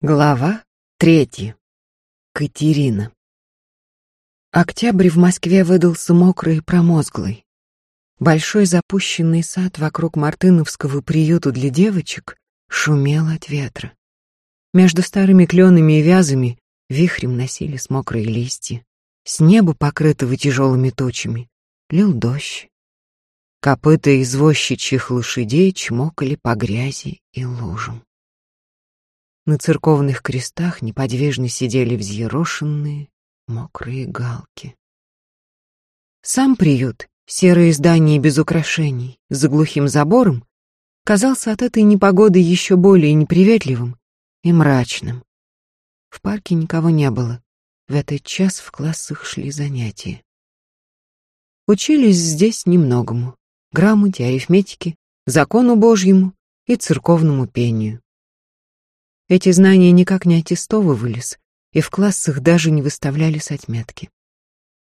Глава третья. Катерина. Октябрь в Москве выдался мокрый и промозглый. Большой запущенный сад вокруг Мартыновского приюта для девочек шумел от ветра. Между старыми кленами и вязами вихрем носились мокрые листья. С неба, покрытого тяжелыми тучами, лил дождь. Копыта извозчичьих лошадей чмокали по грязи и лужам. На церковных крестах неподвижно сидели взъерошенные, мокрые галки. Сам приют, серое здание без украшений, за глухим забором, казался от этой непогоды еще более неприветливым и мрачным. В парке никого не было. В этот час в классах шли занятия. Учились здесь немногому. Грамоте, арифметике, закону Божьему и церковному пению. Эти знания никак не аттестовывались, и в классах даже не выставлялись отметки.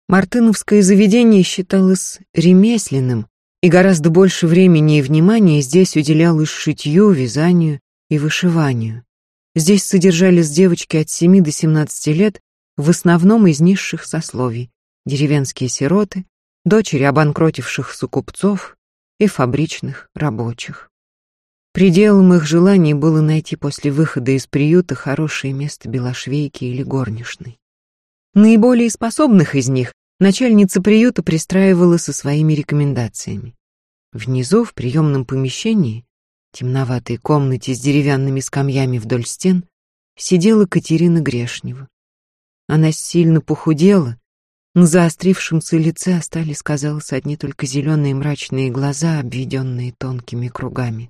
Мартыновское заведение считалось ремесленным, и гораздо больше времени и внимания здесь уделялось шитью, вязанию и вышиванию. Здесь содержались девочки от 7 до 17 лет, в основном из низших сословий, деревенские сироты, дочери обанкротивших сукупцов и фабричных рабочих. Пределом их желаний было найти после выхода из приюта хорошее место белошвейки или горничной. Наиболее способных из них начальница приюта пристраивала со своими рекомендациями. Внизу, в приемном помещении, темноватой комнате с деревянными скамьями вдоль стен, сидела Катерина Грешнева. Она сильно похудела, на заострившемся лице остались, казалось, одни только зеленые мрачные глаза, обведенные тонкими кругами.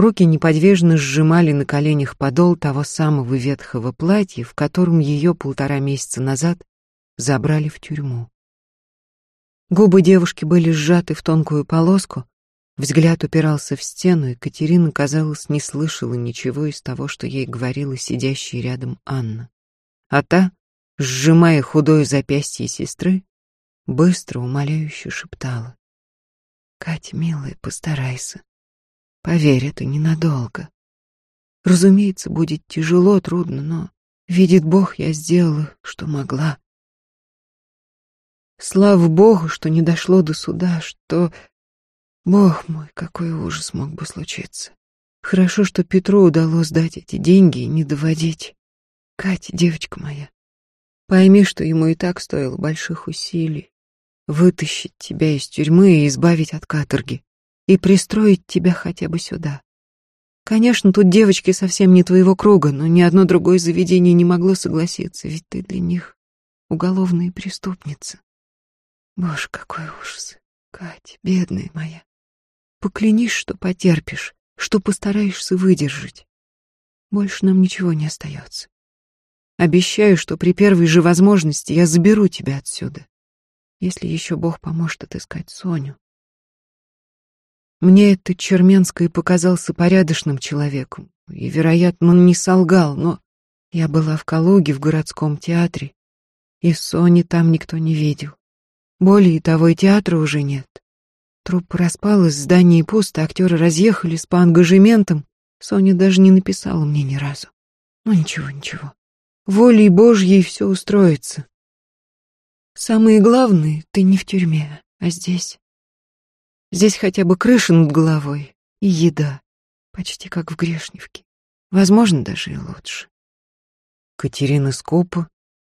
Руки неподвижно сжимали на коленях подол того самого ветхого платья, в котором ее полтора месяца назад забрали в тюрьму. Губы девушки были сжаты в тонкую полоску, взгляд упирался в стену, и Катерина, казалось, не слышала ничего из того, что ей говорила сидящая рядом Анна. А та, сжимая худое запястье сестры, быстро, умоляюще шептала. «Катя, милая, постарайся. Поверь, это ненадолго. Разумеется, будет тяжело, трудно, но, видит Бог, я сделала, что могла. Слава Богу, что не дошло до суда, что... Бог мой, какой ужас мог бы случиться. Хорошо, что Петру удалось дать эти деньги и не доводить. Катя, девочка моя, пойми, что ему и так стоило больших усилий вытащить тебя из тюрьмы и избавить от каторги и пристроить тебя хотя бы сюда. Конечно, тут девочки совсем не твоего круга, но ни одно другое заведение не могло согласиться, ведь ты для них уголовная преступница. Боже, какой ужас. Кать, бедная моя. Поклянись, что потерпишь, что постараешься выдержать. Больше нам ничего не остается. Обещаю, что при первой же возможности я заберу тебя отсюда. Если еще Бог поможет отыскать Соню. Мне этот Черменский показался порядочным человеком, и, вероятно, он не солгал, но я была в Калуге в городском театре, и Сони там никто не видел. Более того, и театра уже нет. Труп распалась, здание пусто, актеры разъехались по ангажементам. Соня даже не написала мне ни разу. Ну ничего, ничего. Волей Божьей все устроится. Самое главное, ты не в тюрьме, а здесь. Здесь хотя бы крыша над головой и еда, почти как в Грешневке. Возможно, даже и лучше. Катерина скупо,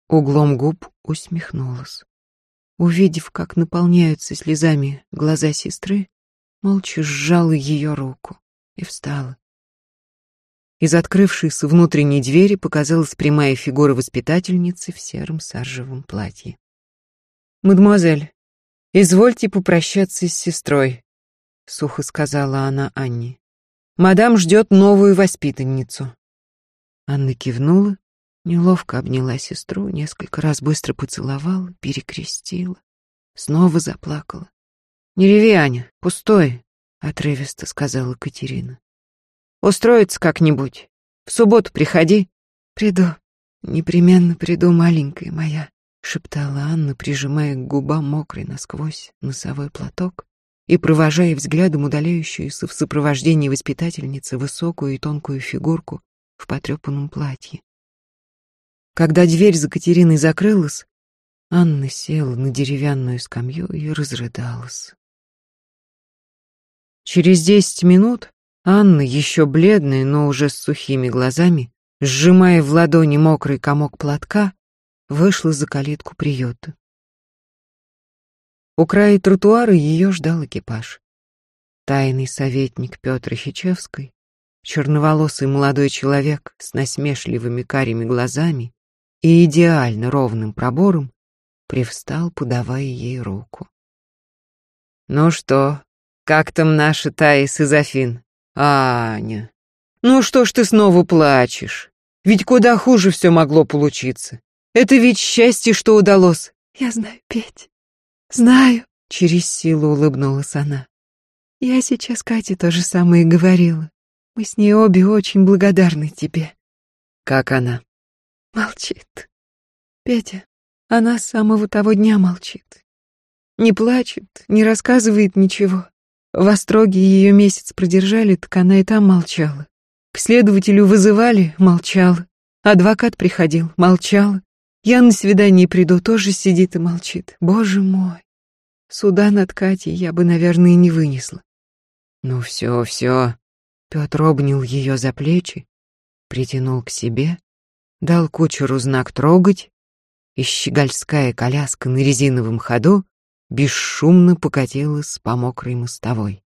углом губ усмехнулась. Увидев, как наполняются слезами глаза сестры, молча сжала ее руку и встала. Из открывшейся внутренней двери показалась прямая фигура воспитательницы в сером саржевом платье. «Мадемуазель, «Извольте попрощаться с сестрой», — сухо сказала она Анне. «Мадам ждет новую воспитанницу». Анна кивнула, неловко обняла сестру, несколько раз быстро поцеловала, перекрестила, снова заплакала. «Не реви, Аня, пустой», — отрывисто сказала Катерина. «Устроиться как-нибудь. В субботу приходи». «Приду, непременно приду, маленькая моя», шептала Анна, прижимая к губам мокрый насквозь носовой платок и провожая взглядом удаляющуюся в сопровождении воспитательницы высокую и тонкую фигурку в потрепанном платье. Когда дверь за Катериной закрылась, Анна села на деревянную скамью и разрыдалась. Через десять минут Анна, еще бледная, но уже с сухими глазами, сжимая в ладони мокрый комок платка, вышла за калитку приюта. У края тротуара ее ждал экипаж. Тайный советник Петр Хичевский, черноволосый молодой человек с насмешливыми карими глазами и идеально ровным пробором, привстал, подавая ей руку. «Ну что, как там наша Таис из Афин? Аня, ну что ж ты снова плачешь? Ведь куда хуже все могло получиться. Это ведь счастье, что удалось. Я знаю, Петь, знаю, через силу улыбнулась она. Я сейчас Кате то же самое говорила. Мы с ней обе очень благодарны тебе. Как она? Молчит. Петя, она с самого того дня молчит. Не плачет, не рассказывает ничего. В Остроге ее месяц продержали, так она и там молчала. К следователю вызывали, молчала. Адвокат приходил, молчала. Я на свидание приду, тоже сидит и молчит. Боже мой. Суда над Катей я бы, наверное, не вынесла. Ну все, все. Петр обнял ее за плечи, притянул к себе, дал кучеру знак трогать, и щегольская коляска на резиновом ходу бесшумно покатилась по мокрой мостовой.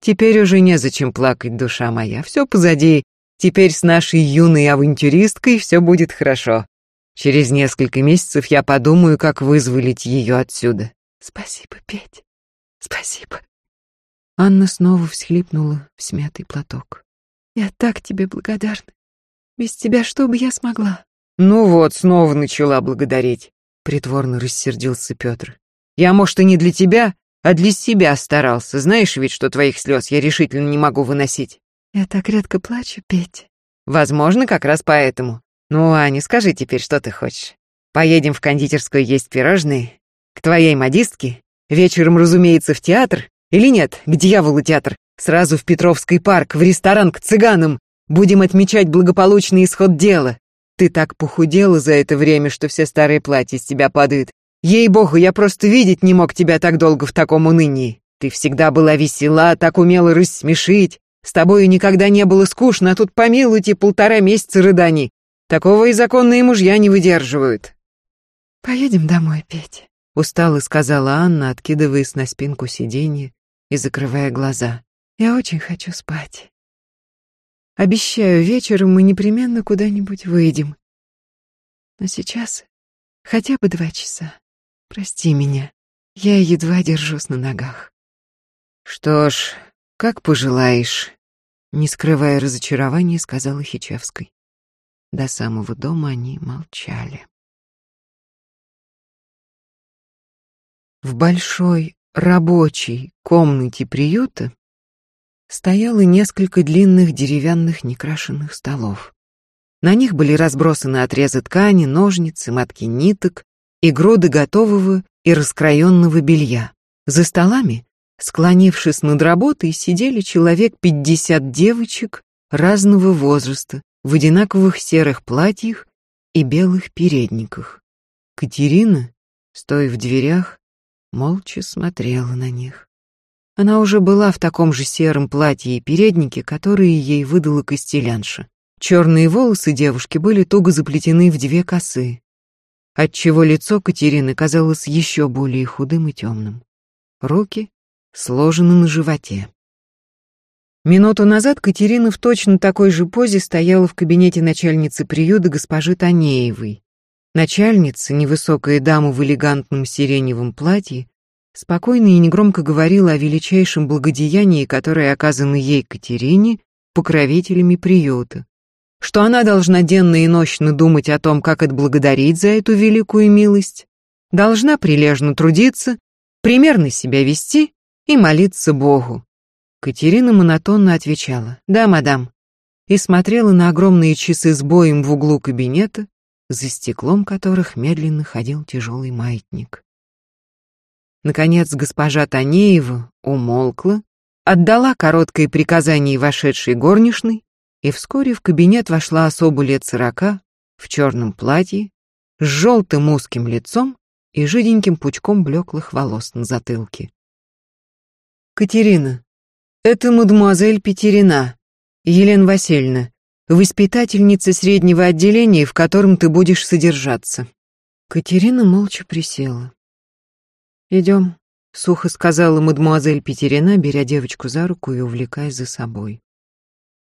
Теперь уже незачем плакать, душа моя, все позади. Теперь с нашей юной авантюристкой все будет хорошо. Через несколько месяцев я подумаю, как вызволить ее отсюда. Спасибо, Петь. Спасибо. Анна снова всхлипнула в смятый платок. Я так тебе благодарна. Без тебя что бы я смогла? Ну вот, снова начала благодарить. Притворно рассердился Петр. Я, может, и не для тебя, а для себя старался. Знаешь ведь, что твоих слез я решительно не могу выносить. Я так редко плачу, Петя. Возможно, как раз поэтому. Ну, Аня, скажи теперь, что ты хочешь. Поедем в кондитерскую есть пирожные? К твоей модистке? Вечером, разумеется, в театр? Или нет, к дьяволу театр? Сразу в Петровский парк, в ресторан к цыганам. Будем отмечать благополучный исход дела. Ты так похудела за это время, что все старые платья с тебя падают. Ей-богу, я просто видеть не мог тебя так долго в таком унынии. Ты всегда была весела, так умела рассмешить. С тобою никогда не было скучно, а тут, помилуйте, полтора месяца рыданий. Такого и законные мужья не выдерживают. Поедем домой, Петя. Устало сказала Анна, откидываясь на спинку сиденья и закрывая глаза. Я очень хочу спать. Обещаю, вечером мы непременно куда-нибудь выйдем. Но сейчас хотя бы два часа. Прости меня, я едва держусь на ногах. Что ж, как пожелаешь, не скрывая разочарования, сказала Хичевской. До самого дома они молчали. В большой рабочей комнате приюта стояло несколько длинных деревянных некрашенных столов. На них были разбросаны отрезы ткани, ножницы, мотки ниток, и груды готового и раскроенного белья. За столами, склонившись над работой, сидели человек пятьдесят девочек разного возраста в одинаковых серых платьях и белых передниках. Катерина, стоя в дверях, молча смотрела на них. Она уже была в таком же сером платье и переднике, которые ей выдала Костелянша. Черные волосы девушки были туго заплетены в две косы, отчего лицо Катерины казалось еще более худым и темным. Руки сложены на животе. Минуту назад Катерина в точно такой же позе стояла в кабинете начальницы приюта госпожи Танеевой. Начальница, невысокая дама в элегантном сиреневом платье, спокойно и негромко говорила о величайшем благодеянии, которое оказано ей, Катерине, покровителями приюта что она должна денно и ночно думать о том, как отблагодарить за эту великую милость, должна прилежно трудиться, примерно себя вести и молиться Богу. Катерина монотонно отвечала «Да, мадам», и смотрела на огромные часы с боем в углу кабинета, за стеклом которых медленно ходил тяжелый маятник. Наконец госпожа Танеева умолкла, отдала короткое приказание вошедшей горничной и вскоре в кабинет вошла особа лет сорока в черном платье, с желтым узким лицом и жиденьким пучком блеклых волос на затылке. «Катерина, это мадемуазель Петерина, Елена Васильевна, воспитательница среднего отделения, в котором ты будешь содержаться». Катерина молча присела. «Идем», — сухо сказала мадемуазель Петерина, беря девочку за руку и увлекая за собой.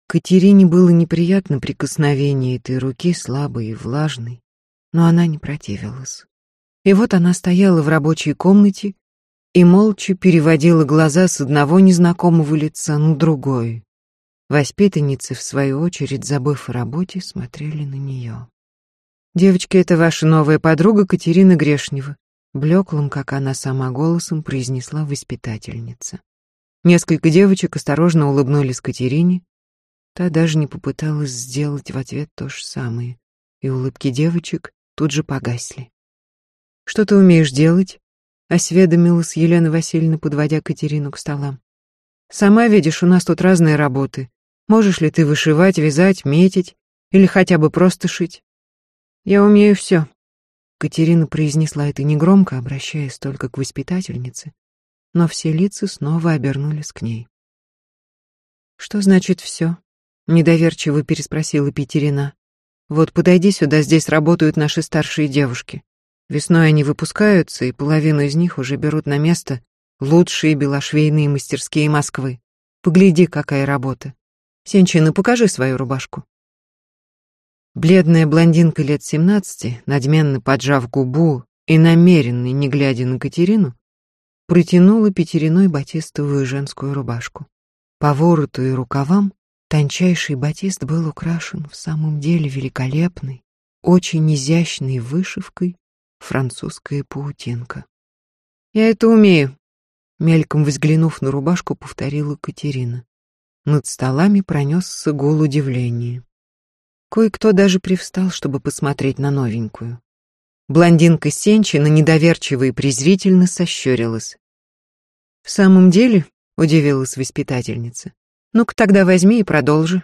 Катерине было неприятно прикосновение этой руки, слабой и влажной, но она не противилась. И вот она стояла в рабочей комнате и молча переводила глаза с одного незнакомого лица на другое. Воспитанницы, в свою очередь, забыв о работе, смотрели на нее. «Девочки, это ваша новая подруга Катерина Грешнева», блеклым, как она сама голосом произнесла воспитательница. Несколько девочек осторожно улыбнулись Катерине, та даже не попыталась сделать в ответ то же самое, и улыбки девочек тут же погасли. «Что ты умеешь делать?» — осведомилась Елена Васильевна, подводя Катерину к столам. «Сама видишь, у нас тут разные работы. Можешь ли ты вышивать, вязать, метить или хотя бы просто шить?» «Я умею все», Катерина произнесла это негромко, обращаясь только к воспитательнице, но все лица снова обернулись к ней. «Что значит все?» — недоверчиво переспросила Петерина. «Вот подойди сюда, здесь работают наши старшие девушки. Весной они выпускаются, и половину из них уже берут на место лучшие белошвейные мастерские Москвы. Погляди, какая работа. Сенчина, покажи свою рубашку». Бледная блондинка лет семнадцати, надменно поджав губу и намеренно не глядя на Катерину, протянула пятериной батистовую женскую рубашку. По вороту и рукавам тончайший батист был украшен в самом деле великолепной, очень изящной вышивкой французская паутинка. «Я это умею», — мельком взглянув на рубашку, повторила Катерина. Над столами пронесся гул удивления. Кое-кто даже привстал, чтобы посмотреть на новенькую. Блондинка Сенчина недоверчиво и презрительно сощурилась. «В самом деле?» — удивилась воспитательница. «Ну-ка тогда возьми и продолжи».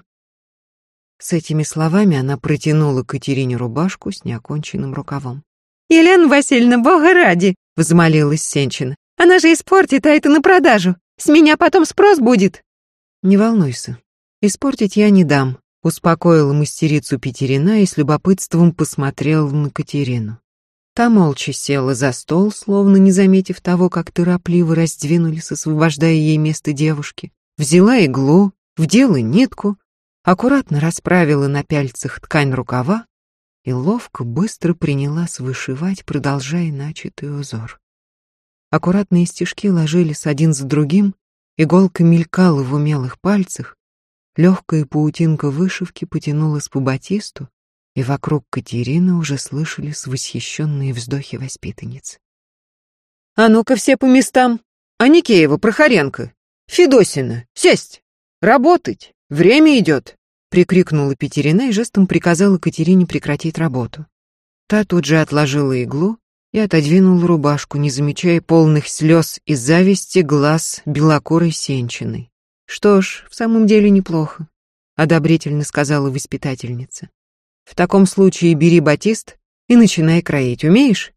С этими словами она протянула Катерине рубашку с неоконченным рукавом. «Елена Васильевна, бога ради!» — взмолилась Сенчина. «Она же испортит, а это на продажу. С меня потом спрос будет». «Не волнуйся, испортить я не дам», Успокоила мастерицу Петерина и с любопытством посмотрела на Катерину. Та молча села за стол, словно не заметив того, как торопливо раздвинулись, освобождая ей место девушки. Взяла иглу, вдела нитку, аккуратно расправила на пяльцах ткань рукава и ловко, быстро принялась вышивать, продолжая начатый узор. Аккуратные стежки ложились один за другим, иголка мелькала в умелых пальцах, Легкая паутинка вышивки потянулась по батисту, и вокруг Катерины уже слышались восхищенные вздохи воспитанниц. «А ну-ка все по местам! Аникеева, Прохоренко, Федосина, сесть! Работать! Время идет!» Прикрикнула Петерина и жестом приказала Катерине прекратить работу. Та тут же отложила иглу и отодвинула рубашку, не замечая полных слез и зависти глаз белокурой сенчиной. Что ж, в самом деле неплохо, одобрительно сказала воспитательница. В таком случае бери батист и начинай кроить. Умеешь?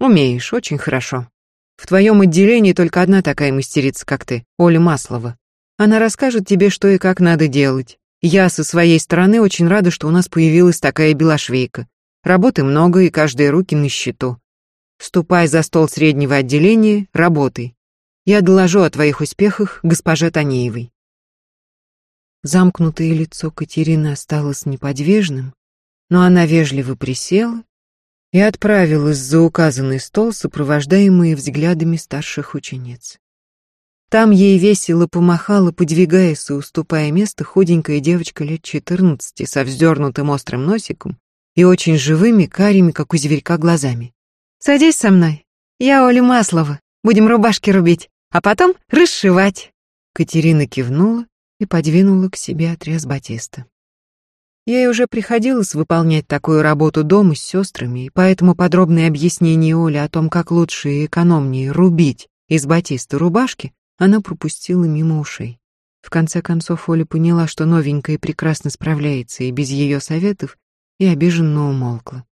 Умеешь, очень хорошо. В твоем отделении только одна такая мастерица, как ты, Оля Маслова. Она расскажет тебе, что и как надо делать. Я со своей стороны очень рада, что у нас появилась такая белошвейка. Работы много, и каждые руки на счету. Ступай за стол среднего отделения, работай. Я доложу о твоих успехах госпоже Танеевой. Замкнутое лицо Катерины осталось неподвижным, но она вежливо присела и отправилась за указанный стол, сопровождаемые взглядами старших учениц. Там ей весело помахала, подвигаясь и уступая место, худенькая девочка лет четырнадцати со вздернутым острым носиком и очень живыми, карими, как у зверька, глазами. «Садись со мной. Я Оля Маслова. Будем рубашки рубить а потом расшивать. Катерина кивнула и подвинула к себе отрез батиста. Ей уже приходилось выполнять такую работу дома с сестрами, и поэтому подробные объяснения Оли о том, как лучше и экономнее рубить из батиста рубашки, она пропустила мимо ушей. В конце концов Оля поняла, что новенькая прекрасно справляется и без ее советов, и обиженно умолкла.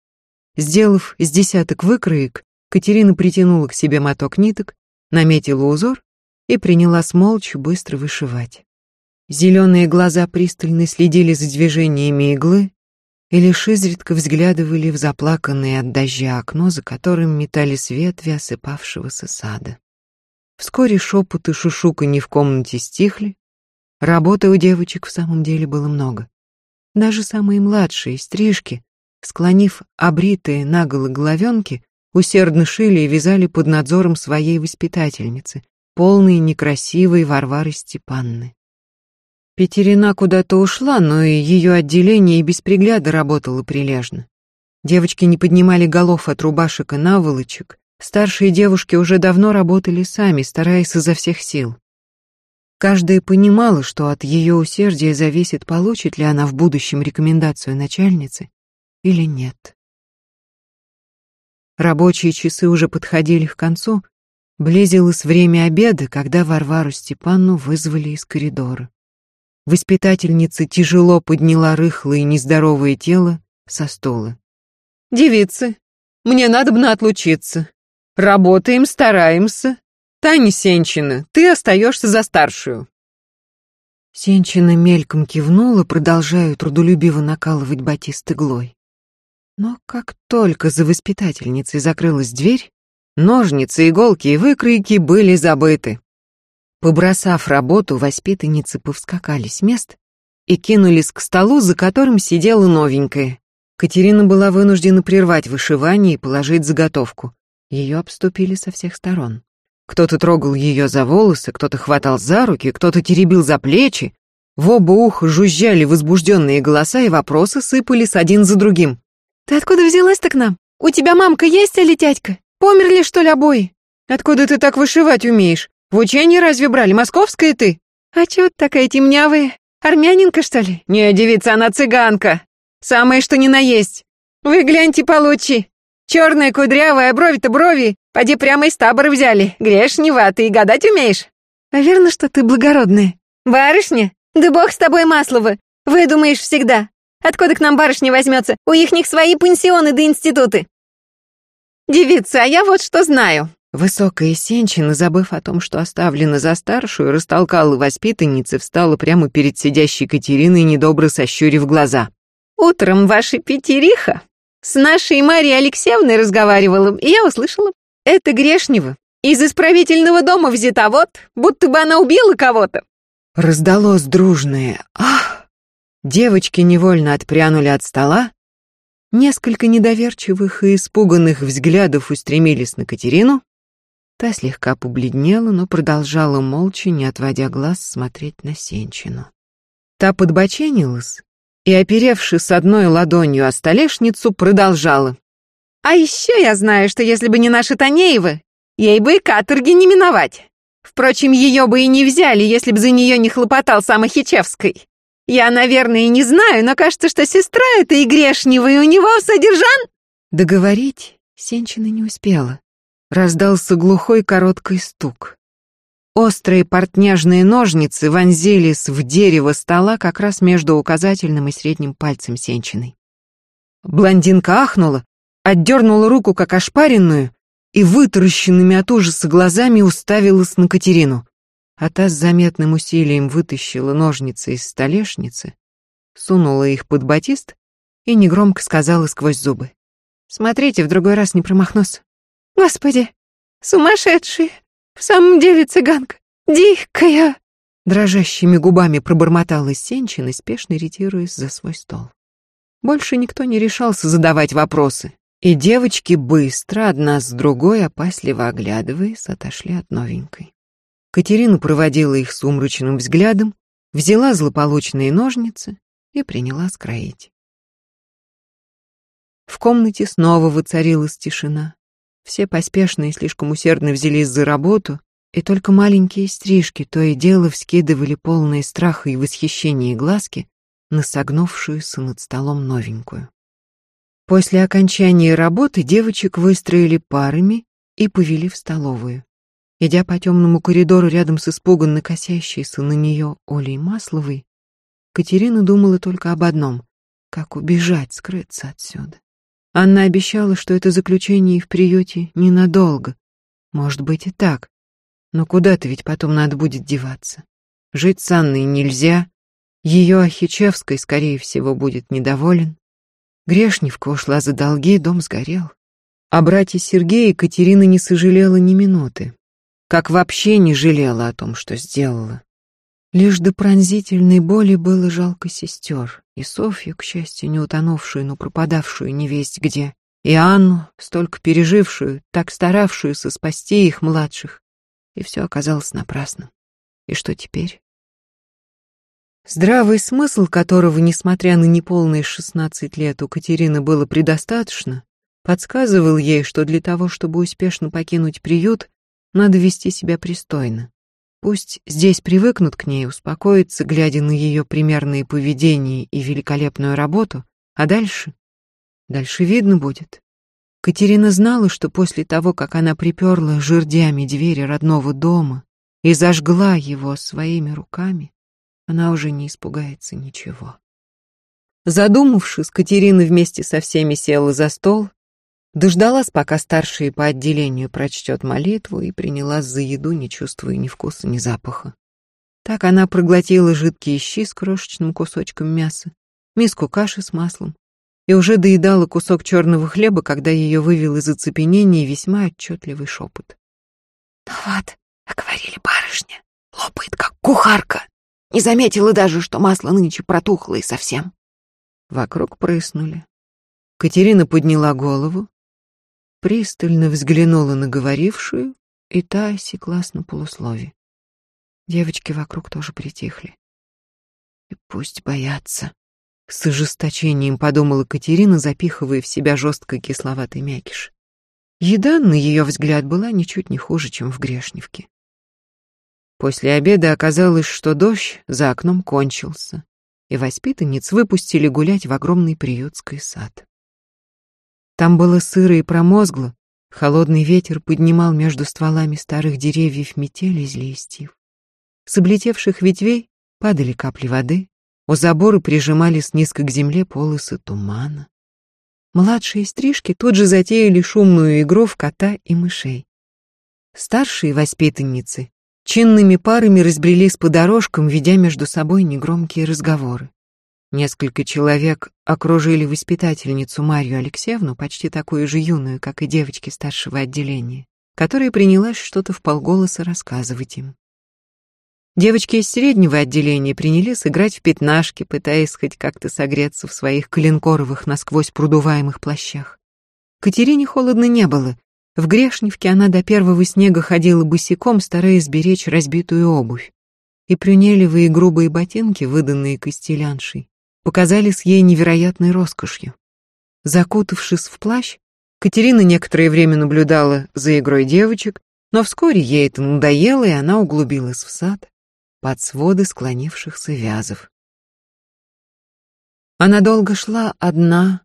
Сделав с десяток выкроек, Катерина притянула к себе моток ниток, наметила узор и принялась молча быстро вышивать. Зеленые глаза пристально следили за движениями иглы и лишь изредка взглядывали в заплаканное от дождя окно, за которым метались ветви осыпавшегося сада. Вскоре шепот и шушуканье в комнате стихли. Работы у девочек в самом деле было много. Даже самые младшие, стрижки, склонив обритые наголо головенки, усердно шили и вязали под надзором своей воспитательницы, полной некрасивой Варвары Степанны. Петерина куда-то ушла, но и ее отделение и без пригляда работало прилежно. Девочки не поднимали голов от рубашек и наволочек. Старшие девушки уже давно работали сами, стараясь изо всех сил. Каждая понимала, что от ее усердия зависит, получит ли она в будущем рекомендацию начальницы или нет. Рабочие часы уже подходили к концу, близилось время обеда, когда Варвару Степанну вызвали из коридора. Воспитательница тяжело подняла рыхлое и нездоровое тело со стола. «Девицы, мне надо бы отлучиться. Работаем, стараемся. Таня Сенчина, ты остаешься за старшую». Сенчина мельком кивнула, продолжая трудолюбиво накалывать батист иглой. Но как только за воспитательницей закрылась дверь, ножницы, иголки и выкройки были забыты. Побросав работу, воспитанницы повскакали с мест и кинулись к столу, за которым сидела новенькая. Катерина была вынуждена прервать вышивание и положить заготовку. Ее обступили со всех сторон. Кто-то трогал ее за волосы, кто-то хватал за руки, кто-то теребил за плечи. В оба уха жужжали возбужденные голоса, и вопросы сыпались один за другим. «Ты откуда взялась-то к нам? У тебя мамка есть или тятька? Померли, что ли, обои? Откуда ты так вышивать умеешь? В учении разве брали? Московская ты? А чё такая темнявая? Армянинка, что ли? Не, девица, она цыганка. Самое что ни на есть. Вы гляньте получше. Черная, кудрявая, брови-то брови. Поди прямо из табора взяли. Грешнева, ты и гадать умеешь. А верно, что ты благородная? Барышня? Да бог с тобой, Маслова. Выдумаешь всегда. Откуда к нам барышня возьмется? У их них свои пансионы да институты. Девица, а я вот что знаю. Высокая Сенчина, забыв о том, что оставлена за старшую, растолкала воспитанницы, встала прямо перед сидящей Катериной, недобро сощурив глаза. «Утром ваша пятериха с нашей Марией Алексеевной разговаривала, и я услышала. Это Грешнева. Из исправительного дома взята вот, будто бы она убила кого-то». Раздалось дружное «Ах!». Девочки невольно отпрянули от стола. Несколько недоверчивых и испуганных взглядов устремились на Катерину, Та слегка побледнела, но продолжала молча, не отводя глаз, смотреть на Сенчину. Та подбоченилась и, оперевшись одной ладонью о столешницу, продолжала. «А еще я знаю, что если бы не наша Танеева, ей бы и каторги не миновать. Впрочем, ее бы и не взяли, если бы за нее не хлопотал сам Ахичевской. Я, наверное, и не знаю, но кажется, что сестра эта и грешнева, и у него содержан...» Договорить Сенчина не успела раздался глухой короткий стук. Острые портняжные ножницы вонзились в дерево стола как раз между указательным и средним пальцем сенчиной. Блондинка ахнула, отдернула руку как ошпаренную и вытаращенными от ужаса глазами уставилась на Катерину. А та с заметным усилием вытащила ножницы из столешницы, сунула их под батист и негромко сказала сквозь зубы. «Смотрите, в другой раз не промахнусь». Господи, сумасшедший! В самом деле цыганка! Дикая!» Дрожащими губами пробормотала Сенчин, спешно ретируясь за свой стол. Больше никто не решался задавать вопросы, и девочки быстро, одна с другой, опасливо оглядываясь, отошли от новенькой. Катерина проводила их сумрачным взглядом, взяла злополучные ножницы и приняла скроить. В комнате снова воцарилась тишина. Все поспешно и слишком усердно взялись за работу, и только маленькие стрижки то и дело вскидывали полные страха и восхищения глазки на согнувшуюся над столом новенькую. После окончания работы девочек выстроили парами и повели в столовую. Идя по темному коридору рядом с испуганно косящейся на нее Олей Масловой, Катерина думала только об одном — как убежать, скрыться отсюда. Анна обещала, что это заключение в приюте ненадолго. Может быть и так. Но куда-то ведь потом надо будет деваться. Жить с Анной нельзя. Ее Ахичевской, скорее всего, будет недоволен. Грешневка ушла за долги, дом сгорел. О брате Сергея Катерина не сожалела ни минуты. Как вообще не жалела о том, что сделала. Лишь до пронзительной боли было жалко сестер, и Софью, к счастью, не утонувшую, но пропадавшую невесть где, и Анну, столько пережившую, так старавшуюся спасти их младших. И все оказалось напрасным. И что теперь? Здравый смысл которого, несмотря на неполные шестнадцать лет, у Катерины было предостаточно, подсказывал ей, что для того, чтобы успешно покинуть приют, надо вести себя пристойно. Пусть здесь привыкнут к ней, успокоятся, глядя на ее примерное поведение и великолепную работу, а дальше? Дальше видно будет. Катерина знала, что после того, как она приперла жердями двери родного дома и зажгла его своими руками, она уже не испугается ничего. Задумавшись, Катерина вместе со всеми села за стол Дождалась, пока старший по отделению прочтет молитву и принялась за еду, не чувствуя ни вкуса, ни запаха. Так она проглотила жидкие щи с крошечным кусочком мяса, миску каши с маслом и уже доедала кусок черного хлеба, когда ее вывел из оцепенения весьма отчетливый шепот. «Ну вот, а говорили барышня, лопает как кухарка. Не заметила даже, что масло нынче протухло и совсем». Вокруг прыснули. Катерина подняла голову, пристально взглянула на говорившую, и та осеклась на полуслове. Девочки вокруг тоже притихли. И пусть боятся. С ожесточением подумала Катерина, запихивая в себя жесткий кисловатый мякиш. Еда, на ее взгляд, была ничуть не хуже, чем в Грешневке. После обеда оказалось, что дождь за окном кончился, и воспитанниц выпустили гулять в огромный приютский сад. Там было сыро и промозгло, холодный ветер поднимал между стволами старых деревьев метель из листьев. С облетевших ветвей падали капли воды, у забора прижимались низко к земле полосы тумана. Младшие стрижки тут же затеяли шумную игру в кота и мышей. Старшие воспитанницы чинными парами разбрелись по дорожкам, ведя между собой негромкие разговоры. Несколько человек окружили воспитательницу Марию Алексеевну, почти такую же юную, как и девочки старшего отделения, которая принялась что-то в полголоса рассказывать им. Девочки из среднего отделения принялись играть в пятнашки, пытаясь хоть как-то согреться в своих коленкоровых насквозь продуваемых плащах. Катерине холодно не было. В Грешневке она до первого снега ходила босиком, стараясь беречь разбитую обувь. И прюнелевые грубые ботинки, выданные костеляншей, показались ей невероятной роскошью. Закутавшись в плащ, Катерина некоторое время наблюдала за игрой девочек, но вскоре ей это надоело, и она углубилась в сад под своды склонившихся вязов. Она долго шла одна,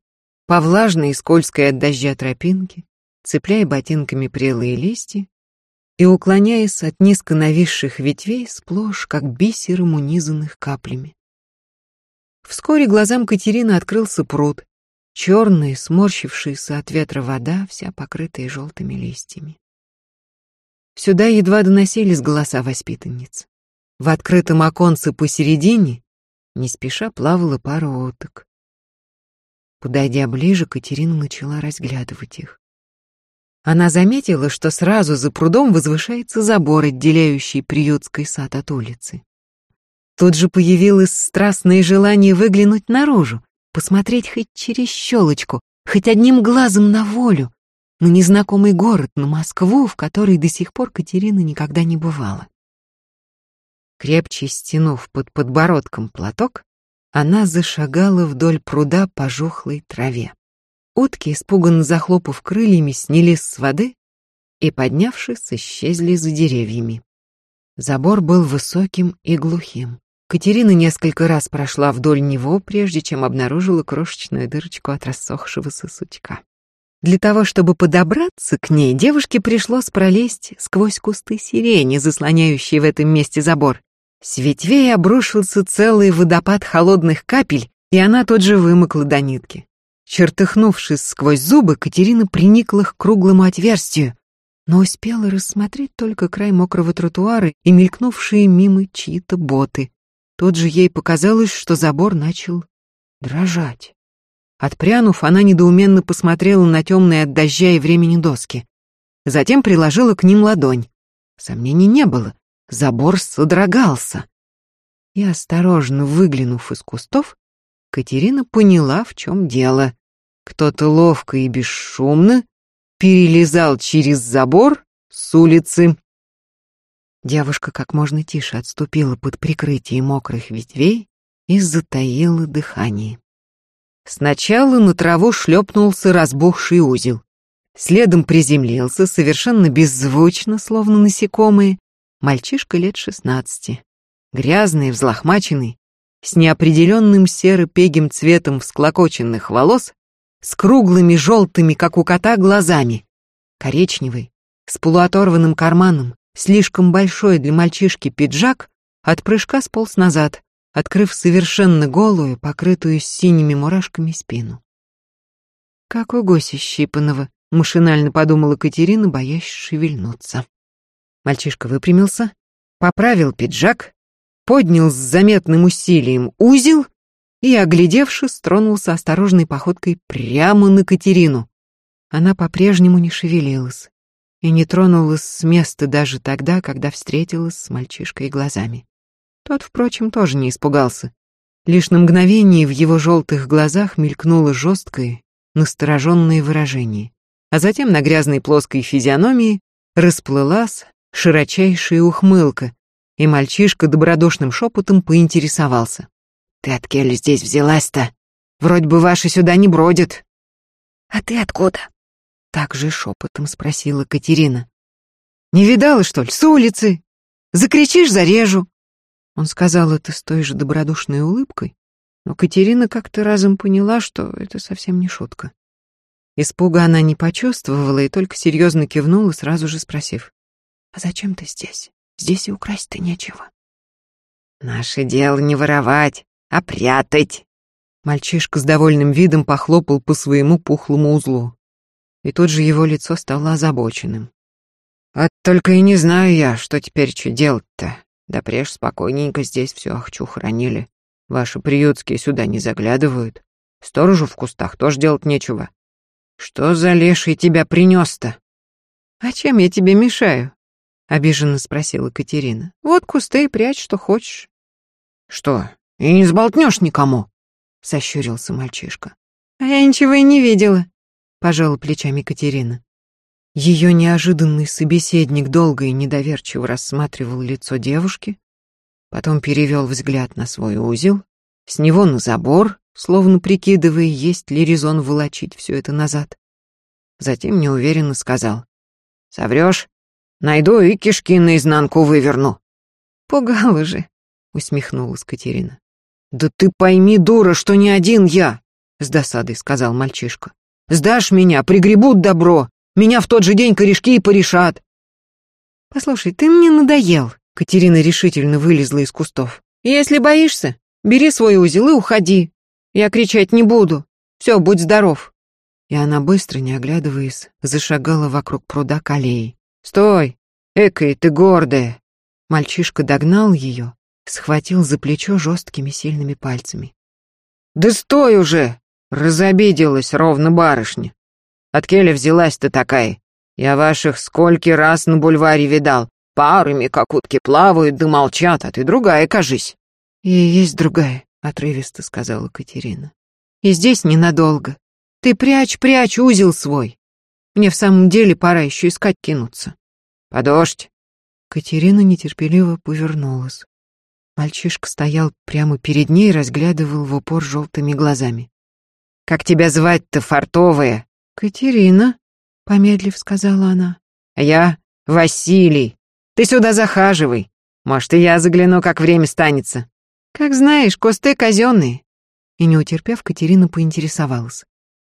по влажной и скользкой от дождя тропинке, цепляя ботинками прелые листья и уклоняясь от низко нависших ветвей сплошь, как бисером унизанных каплями. Вскоре глазам Катерины открылся пруд, черный, сморщившийся от ветра вода, вся покрытая желтыми листьями. Сюда едва доносились голоса воспитанниц. В открытом оконце посередине не спеша плавала пара уток. Подойдя ближе, Катерина начала разглядывать их. Она заметила, что сразу за прудом возвышается забор, отделяющий приютский сад от улицы. Тут же появилось страстное желание выглянуть наружу, посмотреть хоть через щелочку, хоть одним глазом на волю, на незнакомый город, на Москву, в которой до сих пор Катерина никогда не бывала. Крепче стянув под подбородком платок, она зашагала вдоль пруда по жухлой траве. Утки, испуганно захлопав крыльями, снялись с воды и, поднявшись, исчезли за деревьями. Забор был высоким и глухим. Катерина несколько раз прошла вдоль него, прежде чем обнаружила крошечную дырочку от рассохшегося сучка. Для того, чтобы подобраться к ней, девушке пришлось пролезть сквозь кусты сирени, заслоняющие в этом месте забор. С ветвей обрушился целый водопад холодных капель, и она тут же вымокла до нитки. Чертыхнувшись сквозь зубы, Катерина приникла к круглому отверстию, но успела рассмотреть только край мокрого тротуара и мелькнувшие мимо чьи-то боты. Тут же ей показалось, что забор начал дрожать. Отпрянув, она недоуменно посмотрела на темные от дождя и времени доски. Затем приложила к ним ладонь. Сомнений не было. Забор содрогался. И, осторожно выглянув из кустов, Катерина поняла, в чем дело. Кто-то ловко и бесшумно перелезал через забор с улицы. Девушка как можно тише отступила под прикрытие мокрых ветвей и затаила дыхание. Сначала на траву шлепнулся разбухший узел. Следом приземлился, совершенно беззвучно, словно насекомые, мальчишка лет шестнадцати. Грязный, взлохмаченный, с неопределенным серо-пегим цветом всклокоченных волос, с круглыми желтыми, как у кота, глазами. Коричневый, с полуоторванным карманом, слишком большой для мальчишки пиджак от прыжка сполз назад, открыв совершенно голую, покрытую синими мурашками спину. «Как у Госи Щипанова», — машинально подумала Катерина, боясь шевельнуться. Мальчишка выпрямился, поправил пиджак, поднял с заметным усилием узел и, оглядевшись, тронулся осторожной походкой прямо на Катерину. Она по-прежнему не шевелилась и не тронулась с места даже тогда, когда встретилась с мальчишкой глазами. Тот, впрочем, тоже не испугался. Лишь на мгновение в его желтых глазах мелькнуло жесткое, настороженное выражение, а затем на грязной плоской физиономии расплылась широчайшая ухмылка, и мальчишка добродушным шепотом поинтересовался. «Ты от Келли здесь взялась-то? Вроде бы ваши сюда не бродят». «А ты откуда?» Так же шепотом спросила Катерина. «Не видала, что ли, с улицы? Закричишь, зарежу». Он сказал это с той же добродушной улыбкой, но Катерина как-то разом поняла, что это совсем не шутка. Испуга она не почувствовала и только серьезно кивнула, сразу же спросив. «А зачем ты здесь? Здесь и украсть-то нечего». «Наше дело не воровать, а прятать». Мальчишка с довольным видом похлопал по своему пухлому узлу. И тут же его лицо стало озабоченным. «А только и не знаю я, что теперь что делать-то. Да преж спокойненько здесь все ахчу хранили. Ваши приютские сюда не заглядывают. Сторожу в кустах тоже делать нечего. Что за леший тебя принес-то?» «А чем я тебе мешаю?» — обиженно спросила Катерина. «Вот кусты и прячь, что хочешь». «Что, и не сболтнешь никому?» — сощурился мальчишка. «А я ничего и не видела», — пожала плечами Катерина. Ее неожиданный собеседник долго и недоверчиво рассматривал лицо девушки, потом перевел взгляд на свой узел, с него на забор, словно прикидывая, есть ли резон волочить все это назад. Затем неуверенно сказал. «Соврешь? Найду и кишки наизнанку выверну». «Пугала же», — усмехнулась Катерина. «Да ты пойми, дура, что не один я!» — с досадой сказал мальчишка. «Сдашь меня, пригребут добро, меня в тот же день корешки и порешат». «Послушай, ты мне надоел», — Катерина решительно вылезла из кустов. «Если боишься, бери свой узел и уходи. Я кричать не буду. Все, будь здоров». И она, быстро не оглядываясь, зашагала вокруг пруда к аллее. «Стой! Экой ты гордая!» Мальчишка догнал ее схватил за плечо жесткими сильными пальцами. «Да стой уже!» — разобиделась ровно барышня. «От Келя взялась-то такая? Я ваших скольки раз на бульваре видал. Парами, как утки, плавают да молчат, а ты другая, кажись». «И есть другая», — отрывисто сказала Катерина. «И здесь ненадолго. Ты прячь, прячь узел свой. Мне в самом деле пора еще искать кинуться». «Подождь». Катерина нетерпеливо повернулась. Мальчишка стоял прямо перед ней и разглядывал в упор желтыми глазами. «Как тебя звать-то, фартовая?» «Катерина», — помедлив сказала она. «Я Василий. Ты сюда захаживай. Может, и я загляну, как время станется». «Как знаешь, косты казенные». И не утерпев, Катерина поинтересовалась.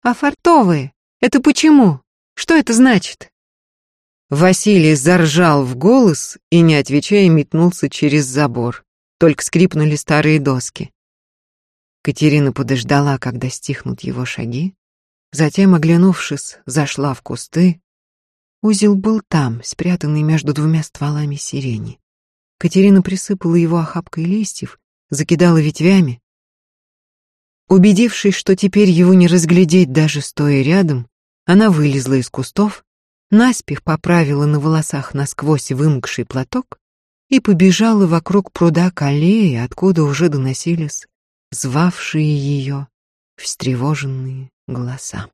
«А фартовые? Это почему? Что это значит?» Василий заржал в голос и, не отвечая, метнулся через забор. Только скрипнули старые доски. Катерина подождала, когда стихнут его шаги, затем, оглянувшись, зашла в кусты. Узел был там, спрятанный между двумя стволами сирени. Катерина присыпала его охапкой листьев, закидала ветвями. Убедившись, что теперь его не разглядеть даже стоя рядом, она вылезла из кустов, наспех поправила на волосах насквозь вымокший платок и побежала вокруг пруда к аллее, откуда уже доносились звавшие ее встревоженные голоса.